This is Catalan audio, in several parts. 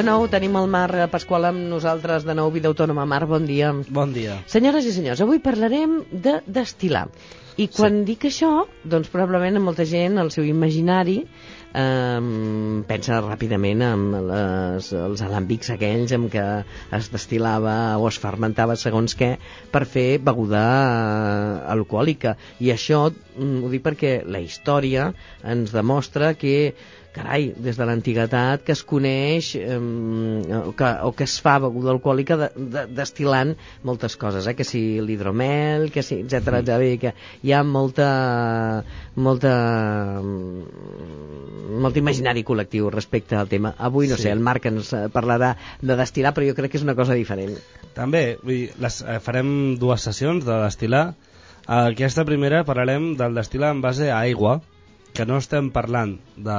De nou tenim el Mar Pasqual amb nosaltres, de nou Vida Autònoma. Mar, bon dia. Bon dia. Senyores i senyors, avui parlarem de destil·lar. I quan sí. dic això, doncs probablement molta gent, el seu imaginari, eh, pensa ràpidament en les, els alàmbics aquells amb què es destil·lava o es fermentava segons què per fer beguda eh, alcohòlica. I això mm, ho dic perquè la història ens demostra que carai, des de l'antiguitat que es coneix eh, o, que, o que es fa beguda alcohòlica de, de, destilant moltes coses, eh? que si l'hidromel, que si, etc etc que hi ha molta molta molt imaginari col·lectiu respecte al tema. Avui, no sí. sé, el Marc ens parlarà de destilar, però jo crec que és una cosa diferent. També, vull dir, les, eh, farem dues sessions de destilar. Aquesta primera parlarem del destilar en base a aigua, que no estem parlant de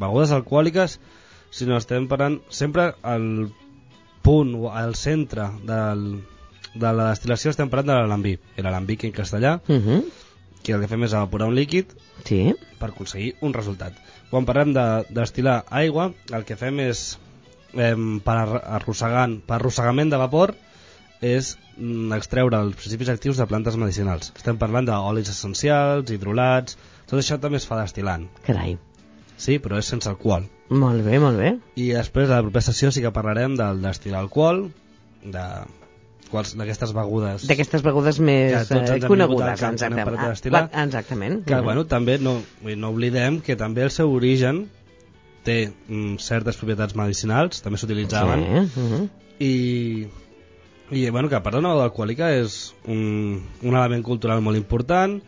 begudes alcohòliques, sinó estem parlant sempre al punt, al centre del, de la destil·lació estem parlant de l'alambí. L'alambí en castellà, uh Mhm. -huh. que el que fem és evaporar un líquid Sí. per aconseguir un resultat. Quan parlem de destil·lar aigua, el que fem és, eh, per, arrossegant, per arrossegament de vapor, és mm, extreure els principis actius de plantes medicinals. Estem parlant d'olis essencials, hidrolats, tot això també es fa destil·lant. Carai. Sí, però és sense alcohol. Molt bé, molt bé. I després, a la propera sessió, sí que parlarem del destil·lar alcohol, de d'aquestes begudes... D'aquestes begudes més ens eh, conegudes. vingut a- exactament. Ah, exactament. Que, Mhm. bueno, també no, no oblidem que també el seu origen té mm, certes propietats medicinals, també s'utilitzaven, Sí, mhm. i, i bueno, que a part d'una beguda alcohòlica és un, un element cultural molt important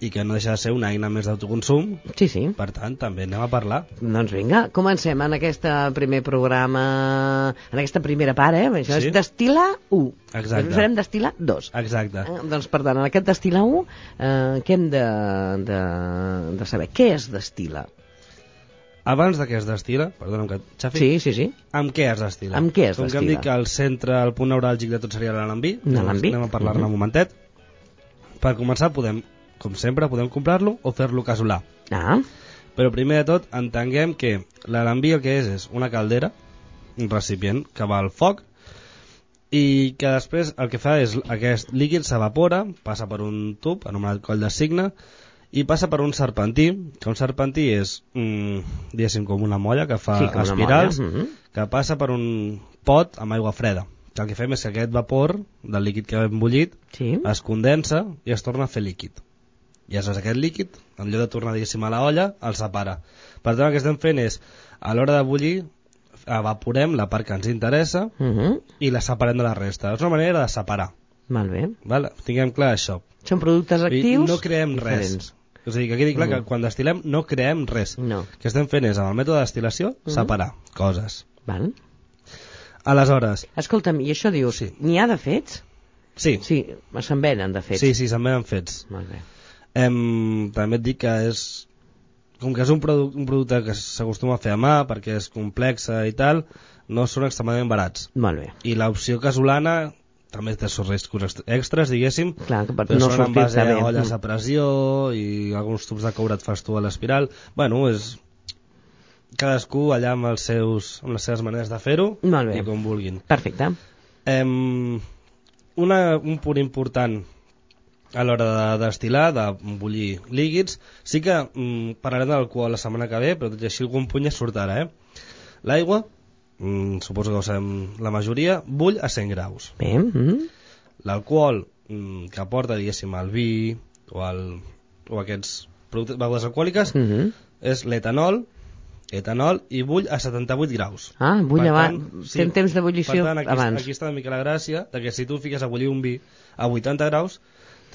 i que no deixa de ser una eina més d'autoconsum, sí, sí. per tant, també anem a parlar. Doncs vinga, comencem en aquest primer programa, en aquesta primera part, eh? Això Sí. és destil·lar 1. Exacte. Després farem destil·lar 2. Exacte. Eh, doncs, per tant, en aquest destil·lar 1, eh, què hem de, de, de saber? Què es destil·la? Abans de què es destil·la, perdona'm que xafi, Sí, sí, sí. amb què es destil·la? Amb què es Com que hem dit que el centre, el punt neuràlgic de tot seria l'alambí, alambí. anem a parlar-ne Mhm. un momentet. Per començar, podem, com sempre, podem comprar-lo o fer-lo casolà. Ah, Però primer de tot, entenguem que l'alambí el que és és una caldera, un recipient que va al foc, i que després el que fa és aquest líquid s'evapora, passa per un tub anomenat coll de signe, i passa per un serpentí, que un serpentí és, mm, diguéssim, com una molla que fa sí, espirals, molla. Mhm. que passa per un pot amb aigua freda. Que el que fem és que aquest vapor del líquid que hem bullit Sí. es condensa i es torna a fer líquid. I aleshores aquest líquid, en lloc de tornar diguéssim a la olla, el separa. Per tant, el que estem fent és, a l'hora de bullir, evaporem la part que ens interessa Mhm. i la separem de la resta. És una manera de separar. Molt bé. Val? Tinguem clar això. Són productes actius no creem diferents. res. És a dir, que quedi clar Mhm. que quan destil·lem no creem res. No. El que estem fent és, amb el mètode de destil·lació, Mhm. separar coses. Val. Aleshores, Escolta'm, i això dius, Sí. n'hi ha de fets? sí, Sí, se'n venen de fets. sí, sí, se'n venen fets. Molt bé. Em, també et dic que és com que és un, produ un producte que s'acostuma a fer a mà perquè és complexa i tal no són extremadament barats. Molt bé. i l'opció casolana també té els riscos ext- extras diguéssim Clar, que per però no són en base a olles a pressió i alguns tubs de coure et fas tu a l'espiral. Bueno, és cadascú allà amb, els seus, amb les seves maneres de fer-ho i com vulguin. Perfecte. Em, una, un punt important a l'hora de destil·lar, de bullir líquids, sí que mm, parlarem de l'alcohol la setmana que ve, però tot i així algun punt ja surt ara, eh? L'aigua, mm, suposo que ho sabem la majoria, bull a 100 graus. Bé. Mm L'alcohol mm, que aporta, diguéssim, el vi o, el, o aquests productes, begudes alcohòliques -hmm. és l'etanol, etanol i bull a 78 graus. Ah, bull Per abans. tant, sí. Fem temps d'ebullició Per tant, aquí, abans. aquí està una mica la gràcia de que si tu fiques a bullir un vi a 80 graus,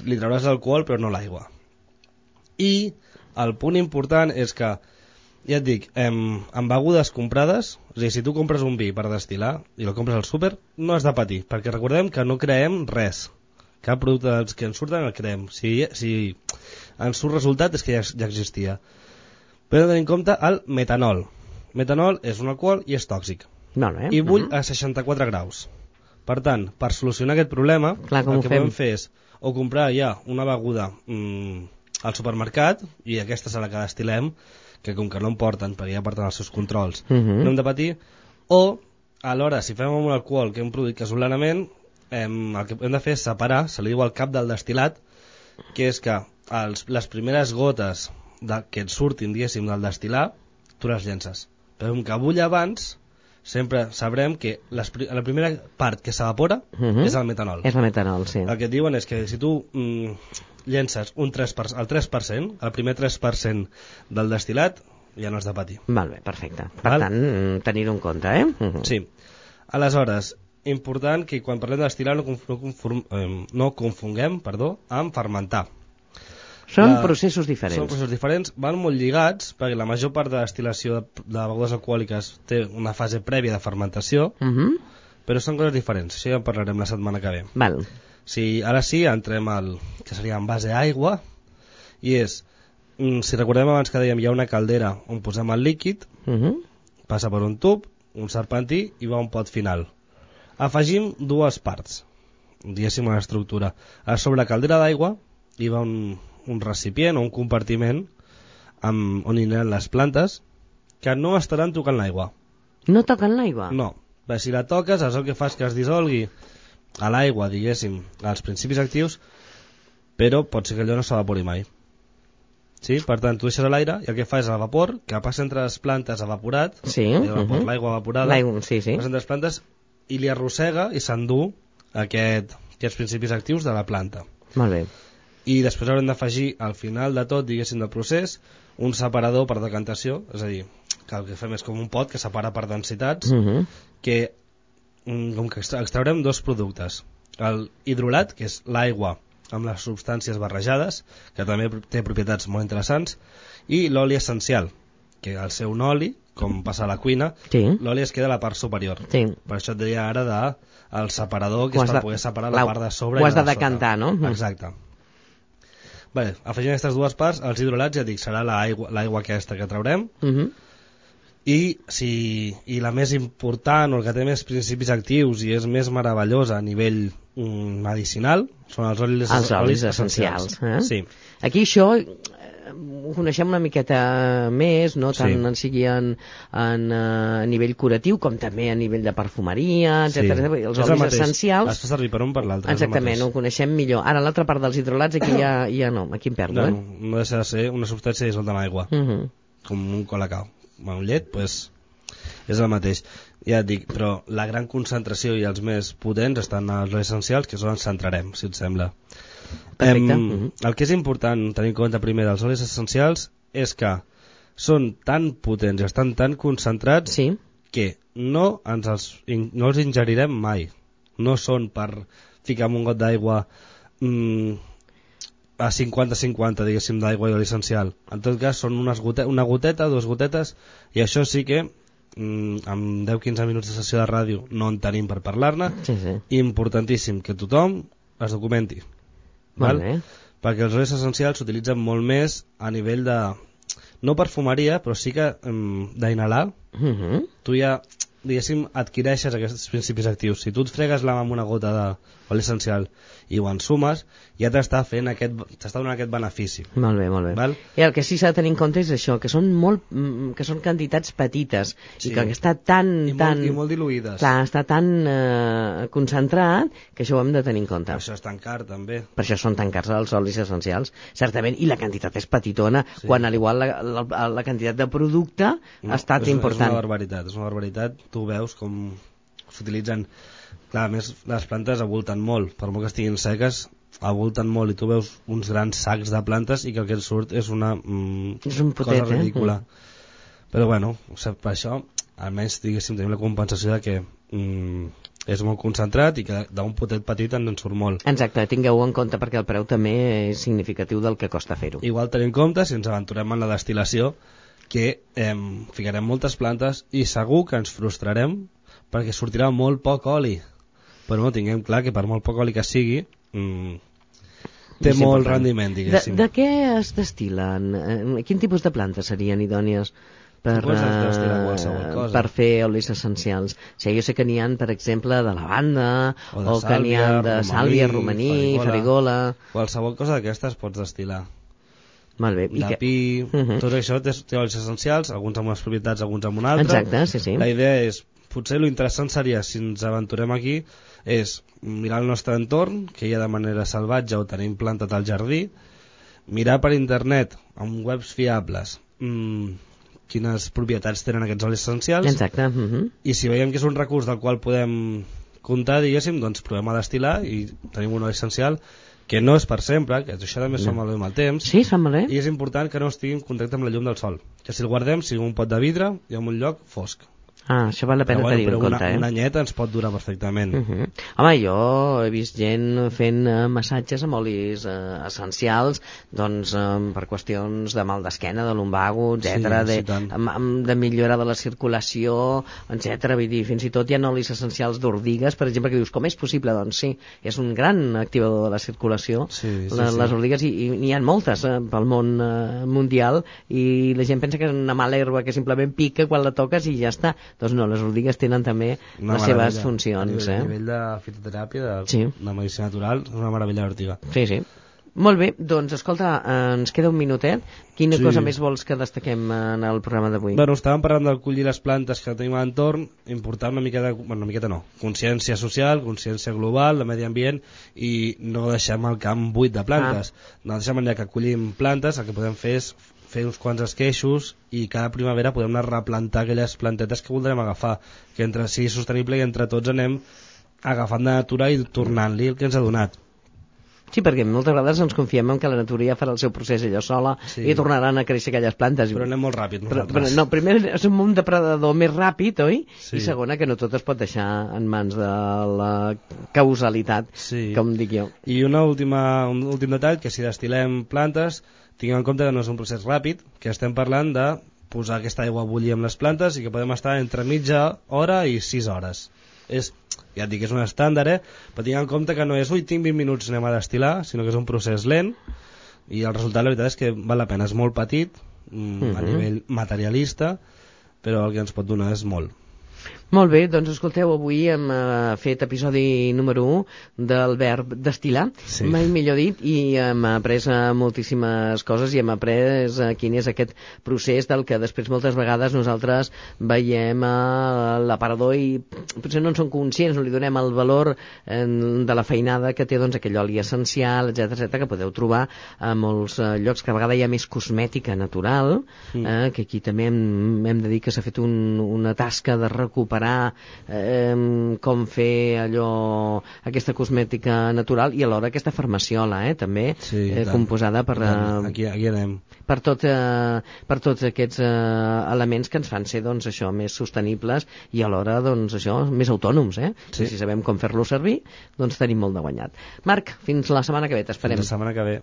li trauràs l'alcohol però no l'aigua. I el punt important és que, ja et dic, em, amb begudes comprades, és a dir, si tu compres un vi per destil·lar i el compres al súper, no has de patir, perquè recordem que no creem res. Cap producte dels que ens surten el creem. Si, si ens surt resultat és que ja, ja existia. Però hem de tenir en compte el metanol. Metanol és un alcohol i és tòxic Molt bé. i bull Mhm. a 64 graus. Per tant, per solucionar aquest problema, Clar, el que podem fer és o comprar ja una beguda mm, al supermercat, i aquesta és la que destil·lem, que com que no en porten, perquè ja porten els seus controls, Mhm. no hem de patir, o alhora, si fem amb un alcohol que hem produït casolانament, hem, el que hem de fer és separar, se li diu el cap del destil·lat, que és que els, les primeres gotes de, que et surtin, diguéssim, del destil·lar, tu les llences. Però com que bull abans, sempre sabrem que les, la primera part que s'evapora Mhm. és el metanol. És el metanol, sí. El que diuen és que si tu mm, llences un 3%, el 3%, el primer 3% del destil·lat, ja no has de patir. Val bé, perfecte. Per Val. tant, mm, tenir-ho en compte, eh? Mhm. Sí. Aleshores, important que quan parlem de destil·lar no, conf no, conform eh, no confonguem perdó, amb fermentar. Són La- processos diferents. Són processos diferents, van molt lligats, perquè la major part de destil·lació de, de begudes alcohòliques té una fase prèvia de fermentació, Mhm. però són coses diferents. Això ja en parlarem la setmana que ve. Val. Sí, ara sí, entrem al que seria en base a aigua, i és, mm, si recordem abans que dèiem, hi ha una caldera on posem el líquid, Mhm. passa per un tub, un serpentí i va un pot final. Afegim dues parts, diguéssim una estructura. A sobre la caldera d'aigua hi va un, un recipient o un compartiment amb, on hi aniran les plantes que no estaran tocant l'aigua. No toquen l'aigua? No, perquè si la toques, això el que fa és que es dissolgui a l'aigua, diguéssim, als principis actius, però pot ser que allò no s'evapori mai. Sí? Per tant, tu deixes a l'aire i el que fa és el vapor, que passa entre les plantes evaporat, Sí. el vapor, mhm. l'aigua evaporada, L'aigua, sí, sí. passa entre les plantes i li arrossega i s'endú aquest, aquests principis actius de la planta. Molt bé. I després haurem d'afegir al final de tot, diguéssim, del procés, un separador per decantació, és a dir, que el que fem és com un pot que separa per densitats, Mhm. que mm, com que extra- extraurem dos productes el hidrolat, que és l'aigua amb les substàncies barrejades que també té propietats molt interessants i l'oli essencial que al ser un oli, com passa a la cuina Sí. l'oli es queda a la part superior Sí. per això et deia ara de el separador que Ho és per de- poder separar clar, la part de sobre ho i has la de sota. decantar, no? exacte Vale, afegint aquestes dues parts, els hidrolats, ja dic, serà l'aigua aquesta que traurem, Mhm. i, si, i la més important o el que té més principis actius i és més meravellosa a nivell medicinal són els olis, Els olis essencials, eh? sí, Aquí això eh, ho coneixem una miqueta més, no tant Sí. en sigui en, en eh, a nivell curatiu com també a nivell de perfumeria, sí. etc. Els És el olis mateix. essencials, es fa servir per un per l'altre el exactament, ho coneixem millor. Ara, l'altra part dels hidrolats, aquí ja, ja no, aquí em perdo, no, eh? no, deixa de ser una substància dissolta en aigua Mhm. com un colacao amb llet, pues, és el mateix ja et dic, però la gran concentració i els més potents estan als essencials que és on ens centrarem, si et sembla Perfecte. Em, Mhm. el que és important tenir en compte primer dels olis essencials és que són tan potents i estan tan concentrats Sí, que no ens els, no els ingerirem mai no són per ficar un got d'aigua mm, a 50-50 diguéssim d'aigua i oli essencial en tot cas són unes gote una goteta, dues gotetes i això sí que mm, amb 10-15 minuts de sessió de ràdio no en tenim per parlar-ne sí, sí. importantíssim que tothom es documenti Molt bé. perquè els olis essencials s'utilitzen molt més a nivell de no perfumeria però sí que mm, d'inhalar Mhm. tu ja diguéssim adquireixes aquests principis actius si tu et fregues la mà amb una gota d'oli essencial i ho ensumes ja t'està fent aquest t'està donant aquest benefici Molt bé, molt bé. Val? I el que sí s'ha de tenir en compte és això, que són molt, mm, que són quantitats petites Sí. i que està tan, I, tan, molt, i molt diluïdes clar, està tan eh, concentrat que això ho hem de tenir en compte. Per això és tan car també Per això són tan cars els olis essencials, certament, i la quantitat és petitona, Sí. quan al igual la, la, la quantitat de producte ha estat és, important. és una barbaritat és una barbaritat tu veus com s'utilitzen. Clar, més les plantes avulten molt. Per molt que estiguin seques avulten molt i tu veus uns grans sacs de plantes i que el que et surt és una mm, És un potet, cosa eh? ridícula. Però bueno, o sigui, per això almenys diguéssim tenim la compensació de que mm, és molt concentrat i que d'un potet petit en en surt molt. Exacte, tingueu en compte perquè el preu també és significatiu del que costa fer-ho. Igual tenim en compte, si ens aventurem en la destil·lació, que eh, ficarem moltes plantes i segur que ens frustrarem perquè sortirà molt poc oli. Però no tinguem clar que per molt poc oli que sigui, mm, té És molt rendiment, De, diguéssim. de què es destil·len? Eh, Quin tipus de plantes serien idònies per, destil·lar eh, per fer olis essencials? O sigui, jo sé que n'hi ha, per exemple, de lavanda, O de o que n'hi ha sàlvia, de romaní, sàlvia, romaní, farigola. farigola... Qualsevol cosa d'aquestes pots destil·lar. Molt bé. I De que... pi, Mhm. tot això té, té olis essencials, alguns amb unes propietats, alguns amb una altra. Exacte, sí, sí. La idea és potser lo interessant seria, si ens aventurem aquí, és mirar el nostre entorn, que hi ha de manera salvatge o tenim plantat al jardí, mirar per internet, amb webs fiables, mmm, quines propietats tenen aquests olis essencials, Exacte. Uh -huh. i si veiem que és un recurs del qual podem comptar, diguéssim, doncs provem a destil·lar i tenim un oli essencial que no és per sempre, que això també es fa malbé amb el temps, Sí, malbé. i és important que no estigui en contacte amb la llum del sol. Que si el guardem sigui un pot de vidre i en un lloc fosc. Ah, això val la pena Però, bueno, tenir però en una, compte, eh? un anyet ens pot durar perfectament. Uh -huh. Home, jo he vist gent fent eh, massatges amb olis eh, essencials doncs, eh, per qüestions de mal d'esquena, de lumbago, etc, Sí, de, sí, tant. amb, amb, de millora de la circulació, etc. Vull dir, fins i tot hi ha olis essencials d'ordigues, per exemple, que dius, com és possible? Doncs sí, és un gran activador de la circulació, Sí, sí, la, sí. les ordigues, i, i n'hi ha moltes eh, pel món eh, mundial, i la gent pensa que és una mala herba que simplement pica quan la toques i ja està. Doncs no, les ordigues tenen també Una les seves funcions. A nivell, eh? a nivell de fitoteràpia, de, Sí. de medicina natural, és una meravella d'ortiga. Sí, sí. Molt bé, doncs escolta, ens queda un minutet. Quina Sí. cosa més vols que destaquem en el programa d'avui? Bueno, estàvem parlant del collir les plantes que tenim a l'entorn, important una de... Bueno, una miqueta no. Consciència social, consciència global, de medi ambient, i no deixem el camp buit de plantes. Ah. De la mateixa manera que collim plantes, el que podem fer és fer uns quants esqueixos i cada primavera podem anar a replantar aquelles plantetes que voldrem agafar, que entre sigui sostenible i entre tots anem agafant de natura i tornant-li el que ens ha donat. Sí, perquè moltes vegades ens confiem en que la natura ja farà el seu procés ella sola Sí. i tornaran a créixer aquelles plantes. Però anem molt ràpid Però, nosaltres. però no, primer som un depredador més ràpid, oi? Sí. I segona, que no tot es pot deixar en mans de la causalitat, Sí. com dic jo. I una última, un últim detall, que si destil·lem plantes, tinguem en compte que no és un procés ràpid, que estem parlant de posar aquesta aigua a bullir amb les plantes i que podem estar entre mitja hora i 6 hores. És, ja et dic, és un estàndard, eh? però tinguem en compte que no és, ui, tinc 20 minuts, anem a destil·lar, sinó que és un procés lent i el resultat, la veritat, és que val la pena. És molt petit, mm, a Mhm. nivell materialista, però el que ens pot donar és molt. Molt bé, doncs escolteu, avui hem eh, fet episodi número 1 del verb destil·lar, Sí. mai millor dit, i hem après eh, moltíssimes coses i hem après eh, quin és aquest procés del que després moltes vegades nosaltres veiem a l'aparador i potser no en som conscients, no li donem el valor eh, de la feinada que té doncs, aquell oli essencial, etc etc que podeu trobar a molts eh, llocs que a vegades hi ha més cosmètica natural, eh, que aquí també hem, hem de dir que s'ha fet un, una tasca de recuperar eh, com fer allò, aquesta cosmètica natural i alhora aquesta farmaciola, eh, també, Sí, eh, tant. composada per, Tant, eh, Aquí, aquí anem. per, tot, eh, per tots aquests eh, elements que ens fan ser doncs, això més sostenibles i alhora doncs, això més autònoms. Eh? Sí. Si sabem com fer-lo servir, doncs tenim molt de guanyat. Marc, fins la setmana que ve, t'esperem. Fins la setmana que ve.